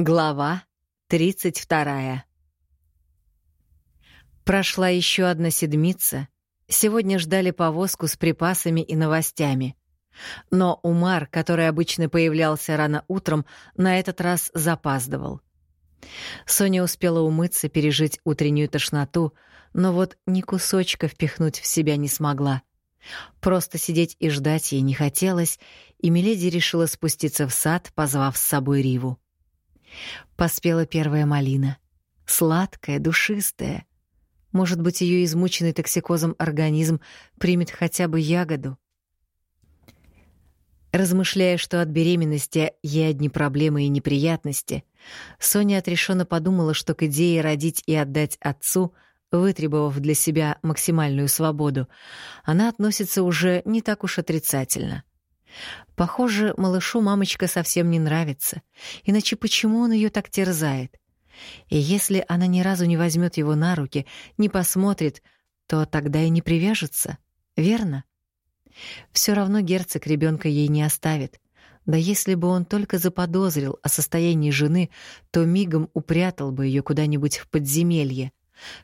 Глава 32. Прошла еще одна седмица. Сегодня ждали повозку с припасами и новостями. Но Умар, который обычно появлялся рано утром, на этот раз запаздывал. Соня успела умыться, пережить утреннюю тошноту, но вот ни кусочка впихнуть в себя не смогла. Просто сидеть и ждать ей не хотелось, и Миледи решила спуститься в сад, позвав с собой Риву. Поспела первая малина. Сладкая, душистая. Может быть, ее измученный токсикозом организм примет хотя бы ягоду. Размышляя, что от беременности ей одни проблемы и неприятности, Соня отрешенно подумала, что к идее родить и отдать отцу, вытребовав для себя максимальную свободу, она относится уже не так уж отрицательно. Похоже, малышу мамочка совсем не нравится. Иначе почему он ее так терзает? И если она ни разу не возьмет его на руки, не посмотрит, то тогда и не привяжется, верно? Все равно герцог ребенка ей не оставит. Да если бы он только заподозрил о состоянии жены, то мигом упрятал бы ее куда-нибудь в подземелье,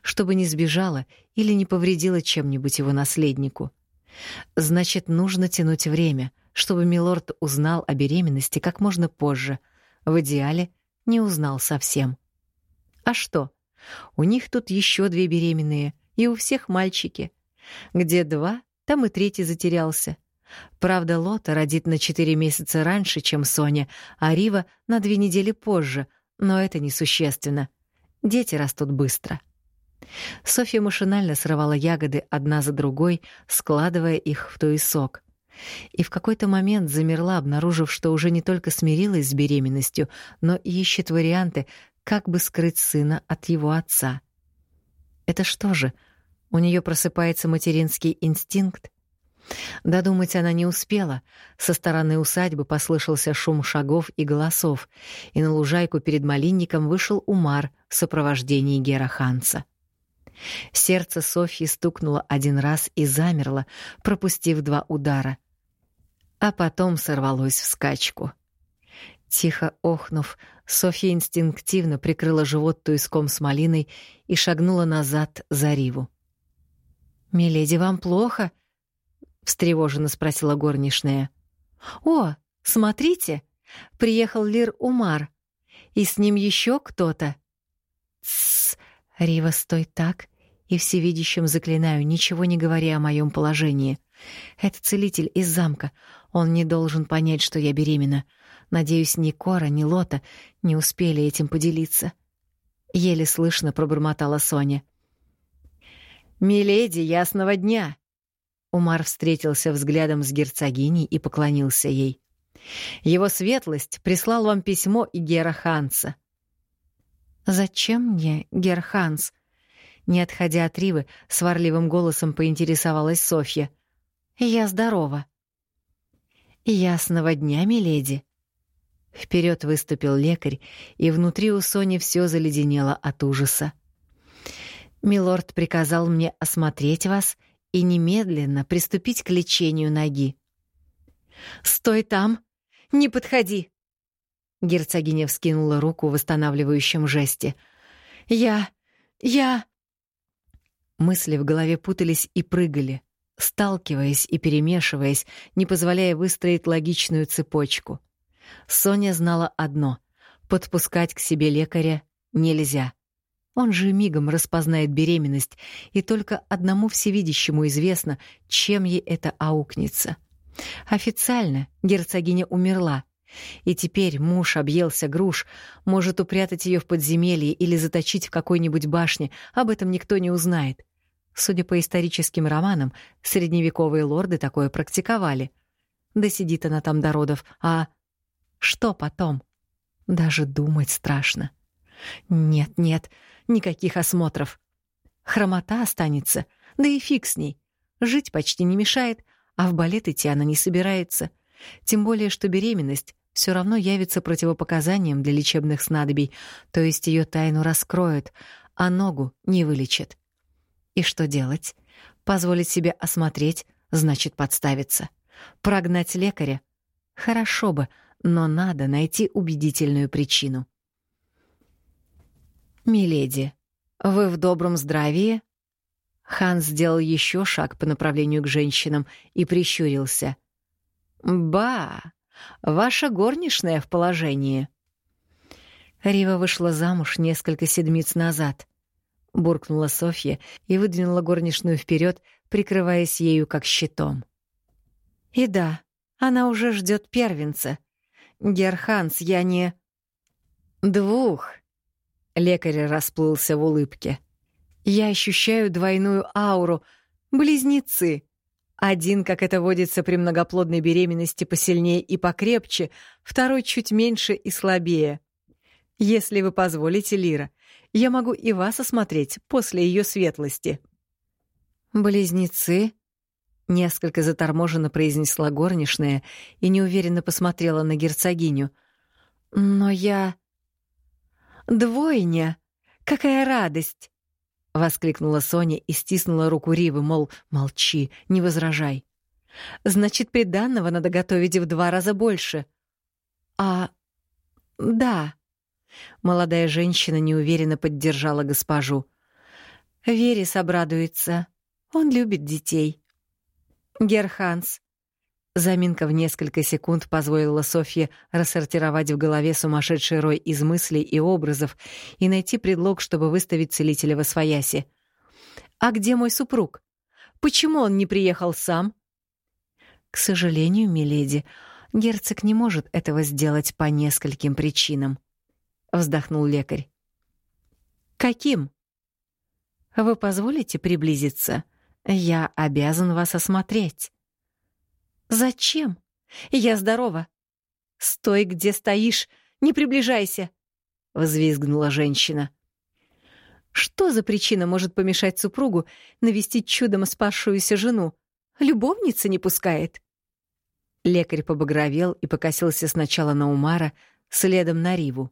чтобы не сбежала или не повредила чем-нибудь его наследнику. Значит, нужно тянуть время — чтобы милорд узнал о беременности как можно позже. В идеале не узнал совсем. А что? У них тут еще две беременные, и у всех мальчики. Где два, там и третий затерялся. Правда, Лота родит на четыре месяца раньше, чем Соня, а Рива — на две недели позже, но это несущественно. Дети растут быстро. Софья машинально срывала ягоды одна за другой, складывая их в туесок. И в какой-то момент замерла, обнаружив, что уже не только смирилась с беременностью, но и ищет варианты, как бы скрыть сына от его отца. Это что же, у нее просыпается материнский инстинкт? Додумать она не успела. Со стороны усадьбы послышался шум шагов и голосов, и на лужайку перед малинником вышел Умар в сопровождении Гера Ханса. Сердце Софьи стукнуло один раз и замерло, пропустив два удара а потом сорвалось в скачку. Тихо охнув, Софья инстинктивно прикрыла живот туиском с малиной и шагнула назад за Риву. «Миледи, вам плохо?» — встревоженно спросила горничная. «О, смотрите, приехал Лир Умар, и с ним еще кто-то». «Тссс, Рива, стой так, и всевидящим заклинаю, ничего не говори о моем положении. Это целитель из замка. Он не должен понять, что я беременна. Надеюсь, ни Кора, ни Лота не успели этим поделиться. Еле слышно пробормотала Соня. «Миледи, ясного дня!» Умар встретился взглядом с герцогиней и поклонился ей. «Его светлость прислал вам письмо и Гера Ханса». «Зачем мне Гер Ханс?» Не отходя от Ривы, сварливым голосом поинтересовалась Софья — я здорова. Ясного дня, миледи. Вперед выступил лекарь, и внутри у Сони все заледенело от ужаса. Милорд приказал мне осмотреть вас и немедленно приступить к лечению ноги. Стой там, не подходи. Герцогиня вскинула руку в восстанавливающем жесте. Я я Мысли в голове путались и прыгали сталкиваясь и перемешиваясь, не позволяя выстроить логичную цепочку. Соня знала одно — подпускать к себе лекаря нельзя. Он же мигом распознает беременность, и только одному всевидящему известно, чем ей это аукнется. Официально герцогиня умерла, и теперь муж объелся груш, может упрятать ее в подземелье или заточить в какой-нибудь башне, об этом никто не узнает. Судя по историческим романам, средневековые лорды такое практиковали. Да сидит она там до родов, а что потом? Даже думать страшно. Нет, нет, никаких осмотров. Хромота останется, да и фиг с ней. Жить почти не мешает, а в балет идти она не собирается. Тем более, что беременность все равно явится противопоказанием для лечебных снадобий, то есть ее тайну раскроют, а ногу не вылечат. И что делать? Позволить себе осмотреть значит подставиться. Прогнать лекаря? Хорошо бы, но надо найти убедительную причину. «Миледи, вы в добром здравии?» Ханс сделал еще шаг по направлению к женщинам и прищурился. «Ба! Ваша горничная в положении!» Рива вышла замуж несколько седмиц назад. Буркнула Софья и выдвинула горничную вперед, прикрываясь ею как щитом. «И да, она уже ждет первенца. Герханс, я не...» «Двух!» Лекарь расплылся в улыбке. «Я ощущаю двойную ауру. Близнецы. Один, как это водится при многоплодной беременности, посильнее и покрепче, второй чуть меньше и слабее. Если вы позволите, Лира, я могу и вас осмотреть после ее светлости». «Близнецы?» — несколько заторможенно произнесла горничная и неуверенно посмотрела на герцогиню. «Но я...» «Двойня! Какая радость!» — воскликнула Соня и стиснула руку Ривы, мол, молчи, не возражай. «Значит, приданного надо готовить в два раза больше». «А... да...» Молодая женщина неуверенно поддержала госпожу. «Верес обрадуется. Он любит детей». «Герханс». Заминка в несколько секунд позволила Софье рассортировать в голове сумасшедший рой из мыслей и образов и найти предлог, чтобы выставить целителя во свояси. «А где мой супруг? Почему он не приехал сам?» «К сожалению, миледи, герцог не может этого сделать по нескольким причинам», вздохнул лекарь. Каким? Вы позволите приблизиться? Я обязан вас осмотреть. Зачем? Я здорова. Стой, где стоишь, не приближайся, взвизгнула женщина. Что за причина может помешать супругу навестить чудом спасшуюся жену? Любовница не пускает. Лекарь побагровел и покосился сначала на Умара, следом на Риву.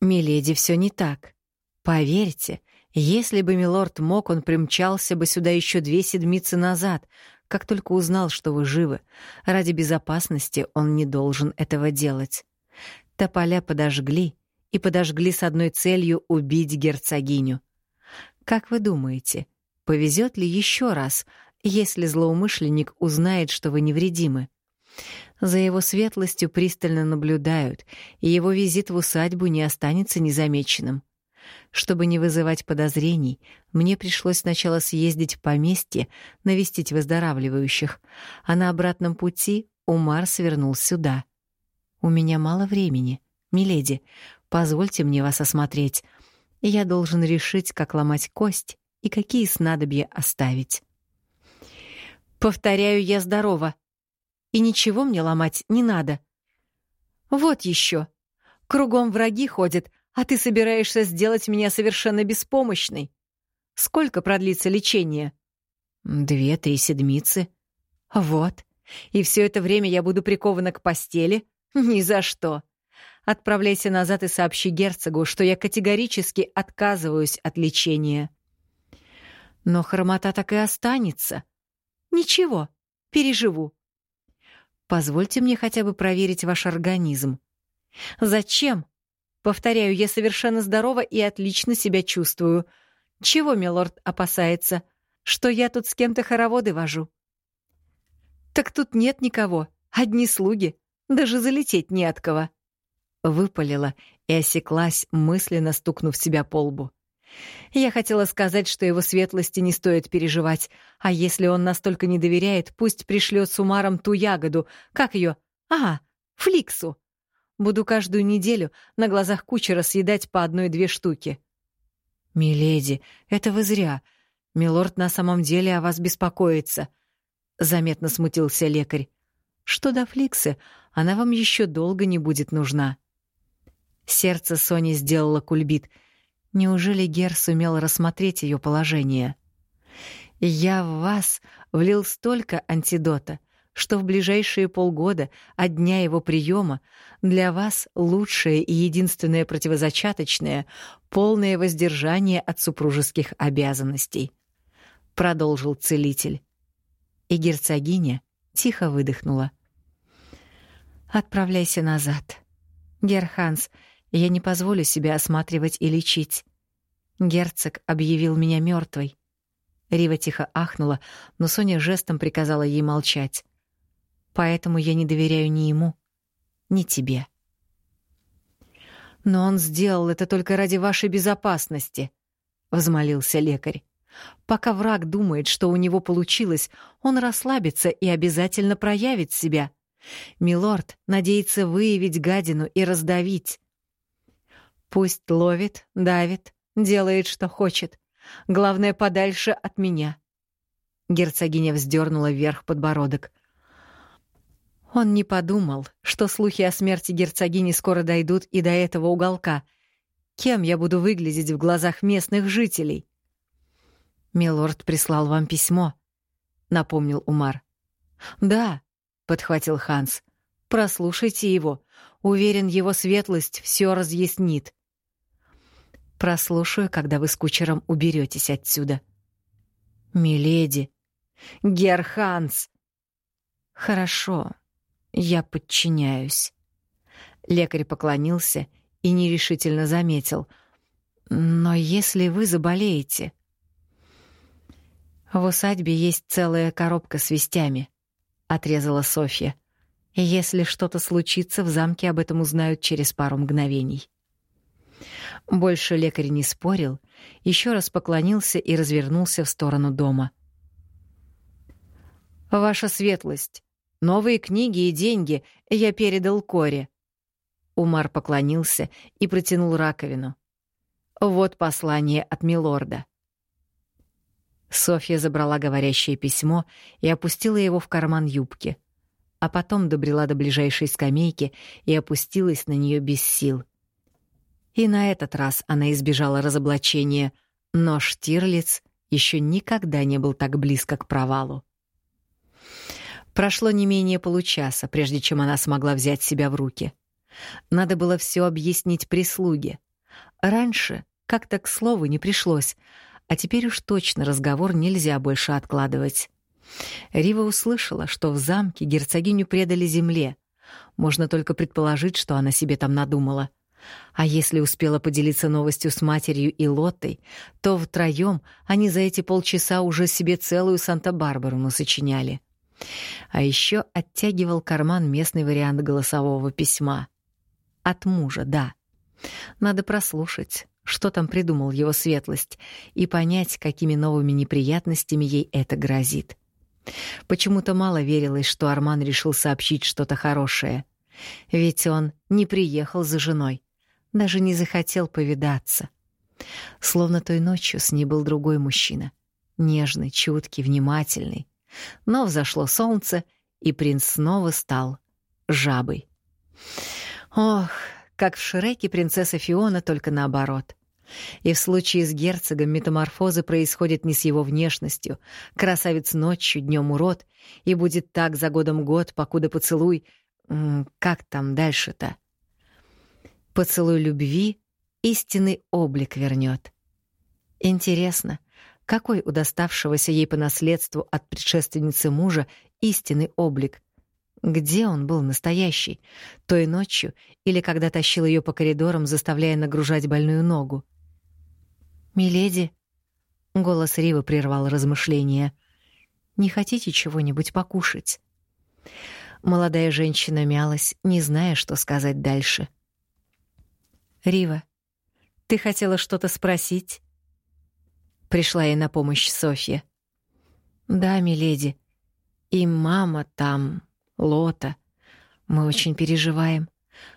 «Миледи, все не так. Поверьте, если бы милорд мог, он примчался бы сюда еще две седмицы назад, как только узнал, что вы живы. Ради безопасности он не должен этого делать. Тополя подожгли, и подожгли с одной целью — убить герцогиню. Как вы думаете, повезет ли еще раз, если злоумышленник узнает, что вы невредимы? За его светлостью пристально наблюдают, и его визит в усадьбу не останется незамеченным. Чтобы не вызывать подозрений, мне пришлось сначала съездить в поместье, навестить выздоравливающих, а на обратном пути Умар свернул сюда. «У меня мало времени. Миледи, позвольте мне вас осмотреть. Я должен решить, как ломать кость и какие снадобья оставить». «Повторяю, я здорова», и ничего мне ломать не надо. Вот еще. Кругом враги ходят, а ты собираешься сделать меня совершенно беспомощной. Сколько продлится лечение? Две-три седмицы. Вот. И все это время я буду прикована к постели? Ни за что. Отправляйся назад и сообщи герцогу, что я категорически отказываюсь от лечения. Но хромота так и останется. Ничего, переживу. Позвольте мне хотя бы проверить ваш организм. Зачем? Повторяю, я совершенно здорова и отлично себя чувствую. Чего милорд опасается? Что я тут с кем-то хороводы вожу? Так тут нет никого, одни слуги, даже залететь не от кого. Выпалила и осеклась, мысленно стукнув себя по лбу. Я хотела сказать, что его светлости не стоит переживать, а если он настолько не доверяет, пусть пришлет с умаром ту ягоду, как ее? Ага, фликсу. Буду каждую неделю на глазах кучера съедать по одной-две штуки. «Миледи, это вы зря. Милорд на самом деле о вас беспокоится», — заметно смутился лекарь. «Что до фликсы, она вам еще долго не будет нужна». Сердце Сони сделало кульбит — Неужели Гер сумел рассмотреть ее положение? «Я в вас влил столько антидота, что в ближайшие полгода от дня его приема для вас лучшее и единственное противозачаточное — полное воздержание от супружеских обязанностей», — продолжил целитель. И герцогиня тихо выдохнула. «Отправляйся назад. Герханс, Я не позволю себя осматривать и лечить. Герцог объявил меня мертвой. Рива тихо ахнула, но Соня жестом приказала ей молчать. Поэтому я не доверяю ни ему, ни тебе. Но он сделал это только ради вашей безопасности, взмолился лекарь. Пока враг думает, что у него получилось, он расслабится и обязательно проявит себя. Милорд надеется выявить гадину и раздавить. Пусть ловит, давит, делает, что хочет. Главное, подальше от меня. Герцогиня вздернула вверх подбородок. Он не подумал, что слухи о смерти герцогини скоро дойдут и до этого уголка. Кем я буду выглядеть в глазах местных жителей? «Милорд прислал вам письмо», — напомнил Умар. «Да», — подхватил Ханс. «Прослушайте его. Уверен, его светлость все разъяснит». «Прослушаю, когда вы с кучером уберетесь отсюда». «Миледи». «Герханс». «Хорошо, я подчиняюсь». Лекарь поклонился и нерешительно заметил. «Но если вы заболеете...» «В усадьбе есть целая коробка с вестями», — отрезала Софья. «Если что-то случится, в замке об этом узнают через пару мгновений». Больше лекарь не спорил, еще раз поклонился и развернулся в сторону дома. «Ваша светлость, новые книги и деньги я передал Коре». Умар поклонился и протянул раковину. «Вот послание от милорда». Софья забрала говорящее письмо и опустила его в карман юбки, а потом добрела до ближайшей скамейки и опустилась на нее без сил. И на этот раз она избежала разоблачения, но Штирлиц еще никогда не был так близко к провалу. Прошло не менее получаса, прежде чем она смогла взять себя в руки. Надо было все объяснить прислуге. Раньше как-то к слову не пришлось — а теперь уж точно разговор нельзя больше откладывать. Рива услышала, что в замке герцогиню предали земле. Можно только предположить, что она себе там надумала. А если успела поделиться новостью с матерью и Лоттой, то втроем они за эти полчаса уже себе целую Санта-Барбару насочиняли. А еще оттягивал карман местный вариант голосового письма. От мужа, да. Надо прослушать что там придумал его светлость, и понять, какими новыми неприятностями ей это грозит. Почему-то мало верилось, что Арман решил сообщить что-то хорошее. Ведь он не приехал за женой, даже не захотел повидаться. Словно той ночью с ней был другой мужчина. Нежный, чуткий, внимательный. Но взошло солнце, и принц снова стал жабой. Ох, как в Шреке принцесса Фиона, только наоборот. И в случае с герцогом метаморфозы происходят не с его внешностью. Красавец ночью, днем урод, и будет так за годом год, покуда поцелуй... Как там дальше-то? Поцелуй любви истинный облик вернет. Интересно, какой у доставшегося ей по наследству от предшественницы мужа истинный облик? Где он был настоящий? Той ночью или когда тащил ее по коридорам, заставляя нагружать больную ногу? «Миледи», — голос Ривы прервал размышления, — «не хотите чего-нибудь покушать?» Молодая женщина мялась, не зная, что сказать дальше. «Рива, ты хотела что-то спросить?» Пришла ей на помощь Софья. «Да, миледи. И мама там, Лота. Мы очень переживаем.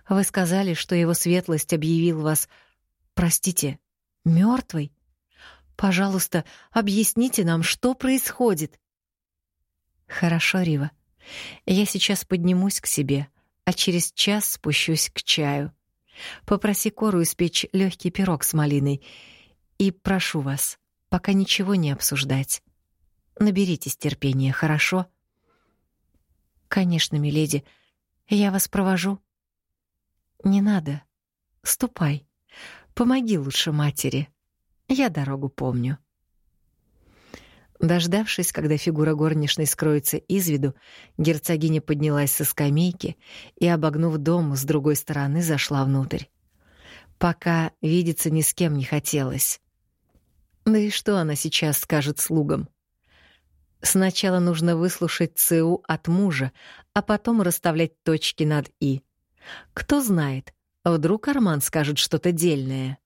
Вы сказали, что его светлость объявил вас... Простите, Мертвый? Пожалуйста, объясните нам, что происходит. Хорошо, Рива. Я сейчас поднимусь к себе, а через час спущусь к чаю. Попроси Кору испечь легкий пирог с малиной. И прошу вас, пока ничего не обсуждать. Наберитесь терпения, хорошо? Конечно, миледи. Я вас провожу. Не надо. Ступай. Помоги лучше матери. Я дорогу помню. Дождавшись, когда фигура горничной скроется из виду, герцогиня поднялась со скамейки и, обогнув дом с другой стороны, зашла внутрь. Пока видеться ни с кем не хотелось. Да и что она сейчас скажет слугам? Сначала нужно выслушать ЦУ от мужа, а потом расставлять точки над «и». Кто знает, вдруг Арман скажет что-то дельное.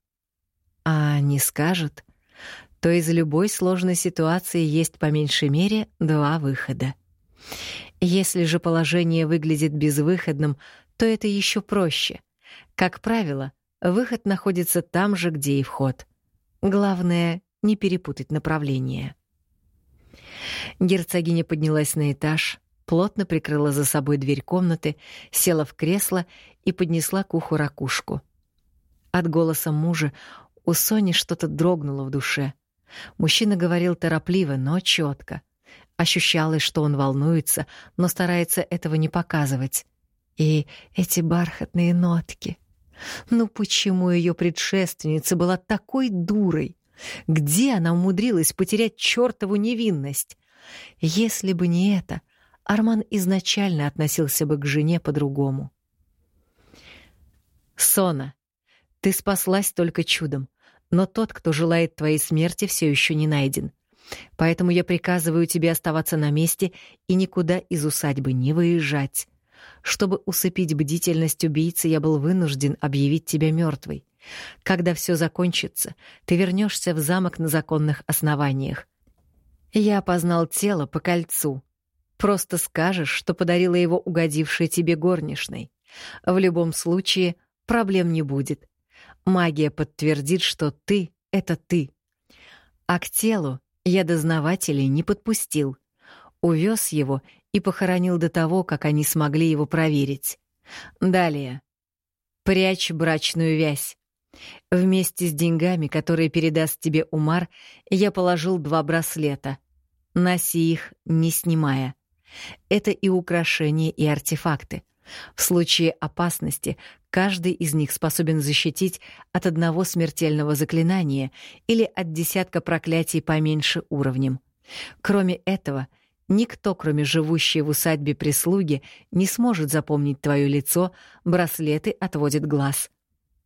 А не скажет, то из любой сложной ситуации есть по меньшей мере два выхода. Если же положение выглядит безвыходным, то это еще проще. Как правило, выход находится там же, где и вход. Главное — не перепутать направление. Герцогиня поднялась на этаж, плотно прикрыла за собой дверь комнаты, села в кресло и поднесла к уху ракушку. От голоса мужа у Сони что-то дрогнуло в душе. Мужчина говорил торопливо, но четко. Ощущалось, что он волнуется, но старается этого не показывать. И эти бархатные нотки. Ну почему ее предшественница была такой дурой? Где она умудрилась потерять чертову невинность? Если бы не это, Арман изначально относился бы к жене по-другому. «Сона, ты спаслась только чудом, но тот, кто желает твоей смерти, все еще не найден. Поэтому я приказываю тебе оставаться на месте и никуда из усадьбы не выезжать. Чтобы усыпить бдительность убийцы, я был вынужден объявить тебя мертвой. Когда все закончится, ты вернешься в замок на законных основаниях. Я опознал тело по кольцу. Просто скажешь, что подарила его угодившей тебе горничной. В любом случае, проблем не будет. Магия подтвердит, что ты — это ты. А к телу я дознавателей не подпустил. Увез его и похоронил до того, как они смогли его проверить. Далее. Прячь брачную вязь. Вместе с деньгами, которые передаст тебе Умар, я положил два браслета. Носи их, не снимая. Это и украшения, и артефакты. В случае опасности каждый из них способен защитить от одного смертельного заклинания или от десятка проклятий поменьше уровнем. Кроме этого, никто, кроме живущей в усадьбе прислуги, не сможет запомнить твое лицо, браслеты отводят глаз.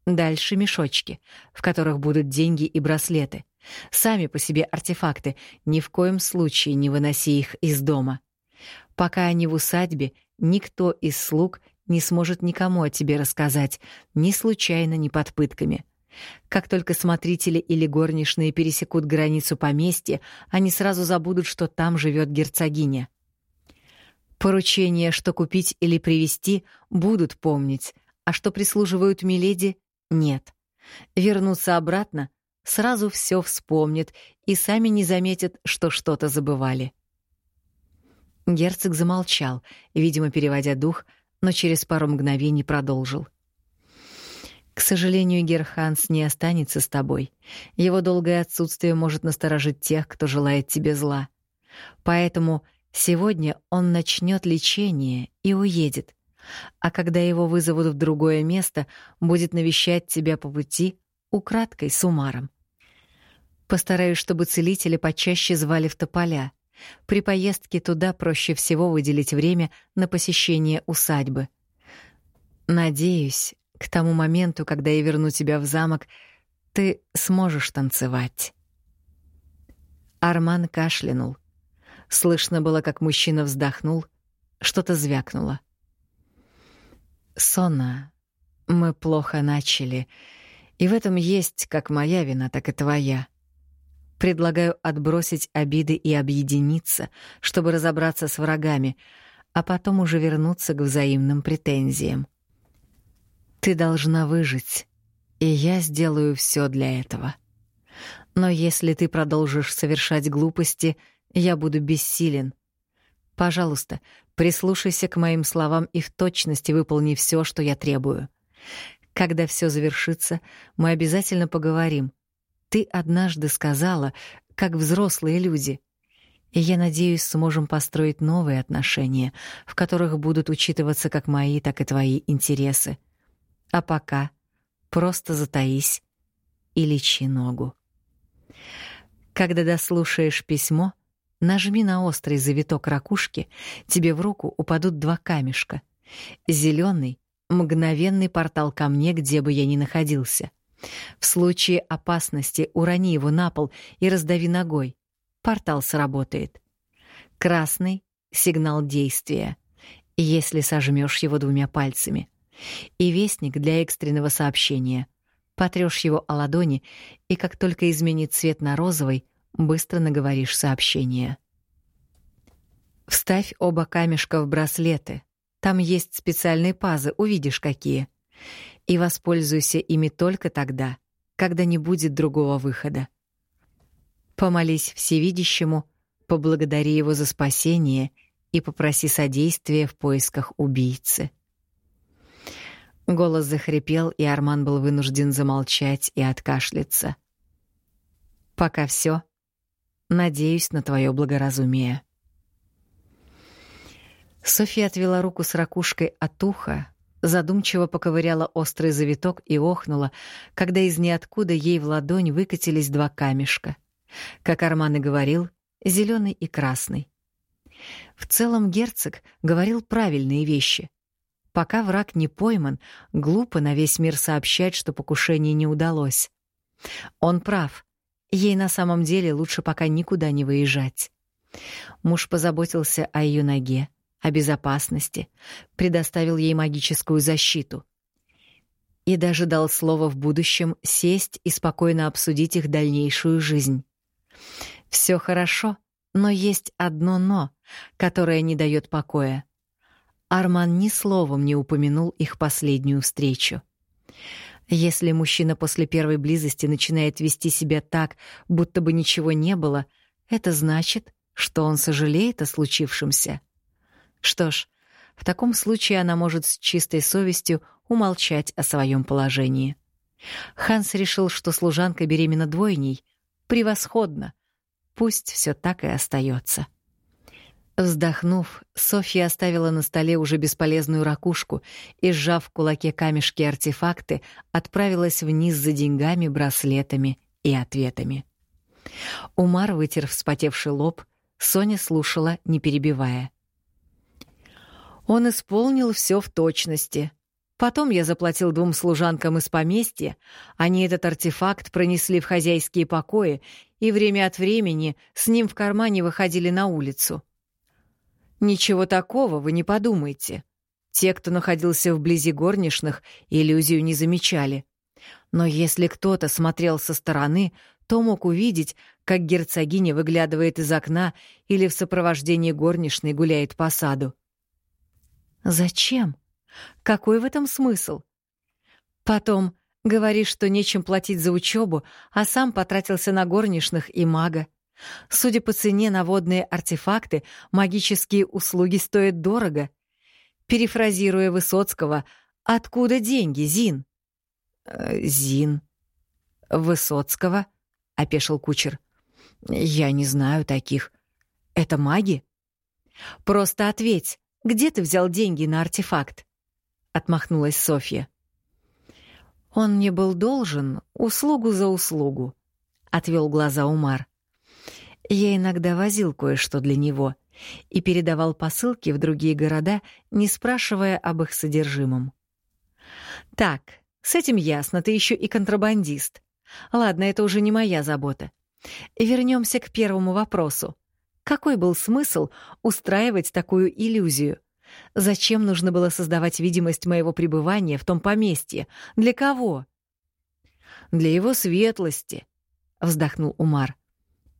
Дальше мешочки, в которых будут деньги и браслеты. Сами по себе артефакты, ни в коем случае не выноси их из дома. Пока они в усадьбе, никто из слуг не сможет никому о тебе рассказать, ни случайно, ни под пытками. Как только смотрители или горничные пересекут границу поместья, они сразу забудут, что там живет герцогиня. Поручения, что купить или привезти, будут помнить, а что прислуживают миледи — нет. Вернуться обратно — сразу все вспомнят и сами не заметят, что что-то забывали. Герцог замолчал, видимо, переводя дух, но через пару мгновений продолжил. «К сожалению, Герханс не останется с тобой. Его долгое отсутствие может насторожить тех, кто желает тебе зла. Поэтому сегодня он начнет лечение и уедет. А когда его вызовут в другое место, будет навещать тебя по пути украдкой с умаром. Постараюсь, чтобы целители почаще звали в тополя. При поездке туда проще всего выделить время на посещение усадьбы. Надеюсь, к тому моменту, когда я верну тебя в замок, ты сможешь танцевать. Арман кашлянул. Слышно было, как мужчина вздохнул, что-то звякнуло. Сонна, мы плохо начали, и в этом есть как моя вина, так и твоя. Предлагаю отбросить обиды и объединиться, чтобы разобраться с врагами, а потом уже вернуться к взаимным претензиям. Ты должна выжить, и я сделаю все для этого. Но если ты продолжишь совершать глупости, я буду бессилен. Пожалуйста, прислушайся к моим словам и в точности выполни все, что я требую. Когда все завершится, мы обязательно поговорим, ты однажды сказала, как взрослые люди. И я надеюсь, сможем построить новые отношения, в которых будут учитываться как мои, так и твои интересы. А пока просто затаись и лечи ногу. Когда дослушаешь письмо, нажми на острый завиток ракушки, тебе в руку упадут два камешка. Зеленый — мгновенный портал ко мне, где бы я ни находился — В случае опасности урони его на пол и раздави ногой. Портал сработает. Красный — сигнал действия, если сожмешь его двумя пальцами. И вестник для экстренного сообщения. Потрешь его о ладони, и как только изменит цвет на розовый, быстро наговоришь сообщение. Вставь оба камешка в браслеты. Там есть специальные пазы, увидишь какие. И воспользуйся ими только тогда, когда не будет другого выхода. Помолись всевидящему, поблагодари его за спасение и попроси содействия в поисках убийцы. Голос захрипел, и Арман был вынужден замолчать и откашляться. Пока все. Надеюсь на твое благоразумие. Софья отвела руку с ракушкой от уха, задумчиво поковыряла острый завиток и охнула, когда из ниоткуда ей в ладонь выкатились два камешка. Как Арман и говорил, зеленый и красный. В целом герцог говорил правильные вещи. Пока враг не пойман, глупо на весь мир сообщать, что покушение не удалось. Он прав. Ей на самом деле лучше пока никуда не выезжать. Муж позаботился о ее ноге, о безопасности, предоставил ей магическую защиту. И даже дал слово в будущем сесть и спокойно обсудить их дальнейшую жизнь. Все хорошо, но есть одно «но», которое не дает покоя. Арман ни словом не упомянул их последнюю встречу. Если мужчина после первой близости начинает вести себя так, будто бы ничего не было, это значит, что он сожалеет о случившемся. Что ж, в таком случае она может с чистой совестью умолчать о своем положении. Ханс решил, что служанка беременна двойней. Превосходно. Пусть все так и остается. Вздохнув, Софья оставила на столе уже бесполезную ракушку и, сжав в кулаке камешки-артефакты, отправилась вниз за деньгами, браслетами и ответами. Умар вытер вспотевший лоб, Соня слушала, не перебивая. Он исполнил все в точности. Потом я заплатил двум служанкам из поместья, они этот артефакт пронесли в хозяйские покои и время от времени с ним в кармане выходили на улицу. Ничего такого вы не подумайте. Те, кто находился вблизи горничных, иллюзию не замечали. Но если кто-то смотрел со стороны, то мог увидеть, как герцогиня выглядывает из окна или в сопровождении горничной гуляет по саду. Зачем? Какой в этом смысл? Потом говоришь, что нечем платить за учебу, а сам потратился на горничных и мага. Судя по цене на водные артефакты, магические услуги стоят дорого. Перефразируя Высоцкого, «Откуда деньги, Зин?» э, «Зин». «Высоцкого?» — опешил кучер. «Я не знаю таких. Это маги?» «Просто ответь, где ты взял деньги на артефакт?» — отмахнулась Софья. «Он мне был должен услугу за услугу», — отвел глаза Умар. Я иногда возил кое-что для него и передавал посылки в другие города, не спрашивая об их содержимом. «Так, с этим ясно, ты еще и контрабандист. Ладно, это уже не моя забота. Вернемся к первому вопросу. Какой был смысл устраивать такую иллюзию? Зачем нужно было создавать видимость моего пребывания в том поместье? Для кого? Для его светлости, вздохнул Умар.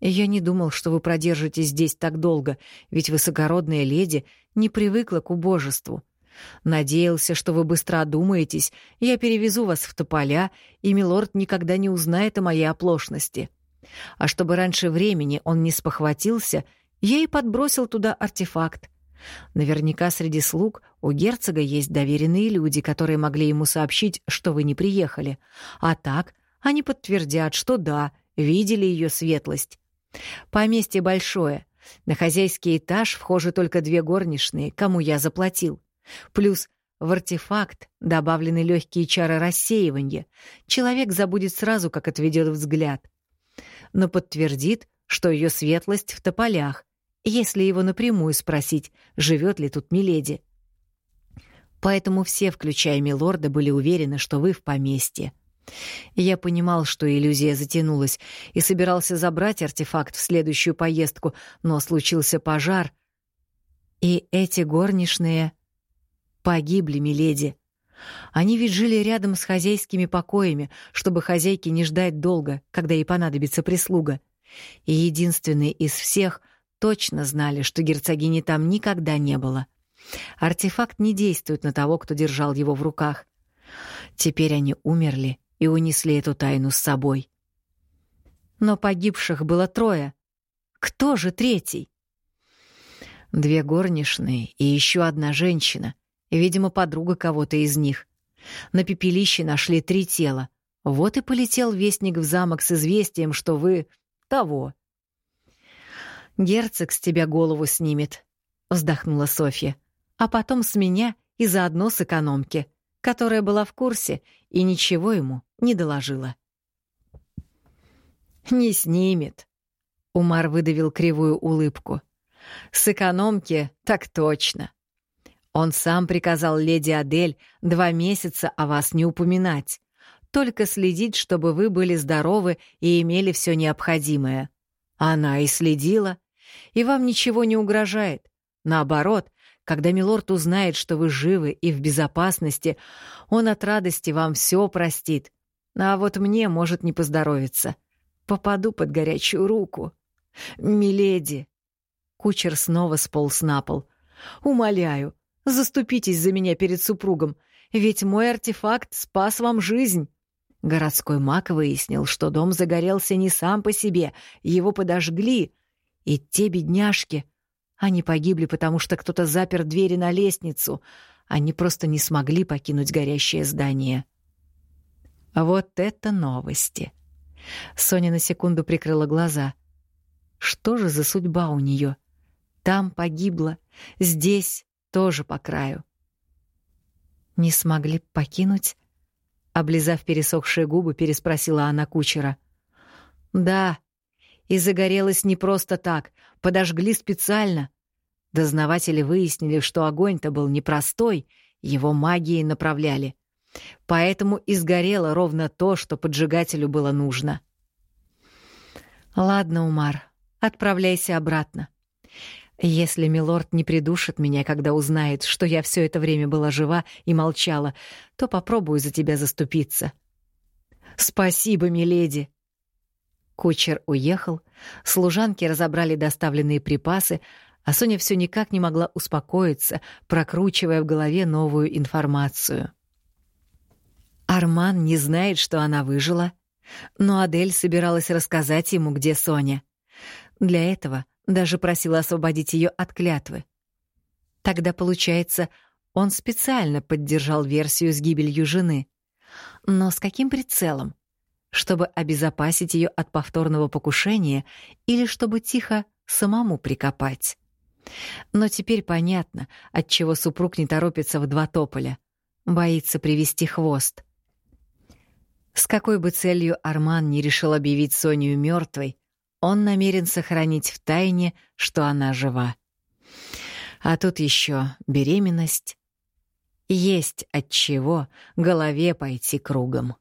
Я не думал, что вы продержитесь здесь так долго, ведь высокородная леди не привыкла к убожеству. Надеялся, что вы быстро одумаетесь, я перевезу вас в тополя, и милорд никогда не узнает о моей оплошности. А чтобы раньше времени он не спохватился, я и подбросил туда артефакт. Наверняка среди слуг у герцога есть доверенные люди, которые могли ему сообщить, что вы не приехали. А так они подтвердят, что да, видели ее светлость. Поместье большое. На хозяйский этаж вхожи только две горничные, кому я заплатил. Плюс в артефакт добавлены легкие чары рассеивания. Человек забудет сразу, как отведет взгляд. Но подтвердит, что ее светлость в тополях, если его напрямую спросить, живет ли тут Миледи. Поэтому все, включая милорда, были уверены, что вы в поместье. Я понимал, что иллюзия затянулась, и собирался забрать артефакт в следующую поездку, но случился пожар. И эти горничные погибли, миледи. Они ведь жили рядом с хозяйскими покоями, чтобы хозяйке не ждать долго, когда ей понадобится прислуга. И единственные из всех точно знали, что герцогини там никогда не было. Артефакт не действует на того, кто держал его в руках. Теперь они умерли и унесли эту тайну с собой. Но погибших было трое. Кто же третий? Две горничные и еще одна женщина, видимо, подруга кого-то из них. На пепелище нашли три тела. Вот и полетел вестник в замок с известием, что вы того. Герцог с тебя голову снимет, вздохнула Софья. А потом с меня и заодно с экономки, которая была в курсе и ничего ему не доложила. Не снимет. Умар выдавил кривую улыбку. С экономки так точно. Он сам приказал леди Адель два месяца о вас не упоминать, только следить, чтобы вы были здоровы и имели все необходимое. Она и следила, и вам ничего не угрожает. Наоборот, когда милорд узнает, что вы живы и в безопасности, он от радости вам все простит. А вот мне может не поздоровиться. Попаду под горячую руку. Миледи. Кучер снова сполз на пол. Умоляю, заступитесь за меня перед супругом, ведь мой артефакт спас вам жизнь. Городской маг выяснил, что дом загорелся не сам по себе, его подожгли. И те бедняжки, они погибли, потому что кто-то запер двери на лестницу. Они просто не смогли покинуть горящее здание. Вот это новости. Соня на секунду прикрыла глаза. Что же за судьба у нее? Там погибла, здесь тоже по краю. Не смогли покинуть? Облизав пересохшие губы, переспросила она кучера. Да, и загорелась не просто так, подожгли специально. Дознаватели выяснили, что огонь-то был непростой, его магией направляли. Поэтому и сгорело ровно то, что поджигателю было нужно. «Ладно, Умар, отправляйся обратно. Если милорд не придушит меня, когда узнает, что я все это время была жива и молчала, то попробую за тебя заступиться». «Спасибо, миледи!» Кучер уехал, служанки разобрали доставленные припасы, а Соня все никак не могла успокоиться, прокручивая в голове новую информацию. Арман не знает, что она выжила, но Адель собиралась рассказать ему, где Соня. Для этого даже просила освободить ее от клятвы. Тогда, получается, он специально поддержал версию с гибелью жены. Но с каким прицелом? Чтобы обезопасить ее от повторного покушения или чтобы тихо самому прикопать? Но теперь понятно, отчего супруг не торопится в два тополя. Боится привести хвост. С какой бы целью Арман не решил объявить Соню мертвой, он намерен сохранить в тайне, что она жива. А тут еще беременность. Есть от чего голове пойти кругом.